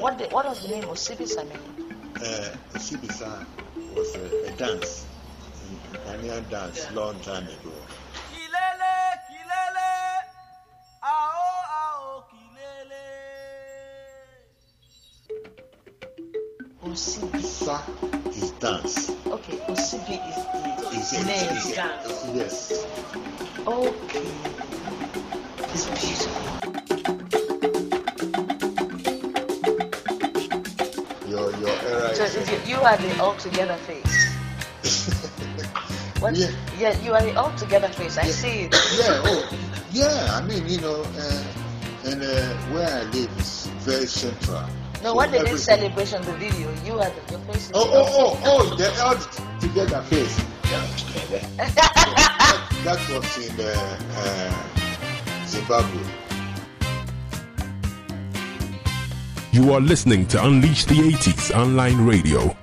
What the, what was the name of Sibisa? Uh, Sibisa was a, a dance, a Ghanaian dance, long time ago. Kilele, kilele, ao, ao, kilele. Osibi. Sa is dance. Okay, Osibi is the Is name. is yes. Okay. It's beautiful. Your your era So you, you are the altogether face. What? Yeah. yeah, you are the altogether face. I Yeah. see it. yeah, oh, yeah. I mean, you know, uh, and uh, where I live is very central. No, So what they did everything- celebration, the video, you are the, your face. Oh, oh, oh, oh, the all together face. that, that was in uh, uh, Zimbabwe. You are listening to Unleash the 80s online radio.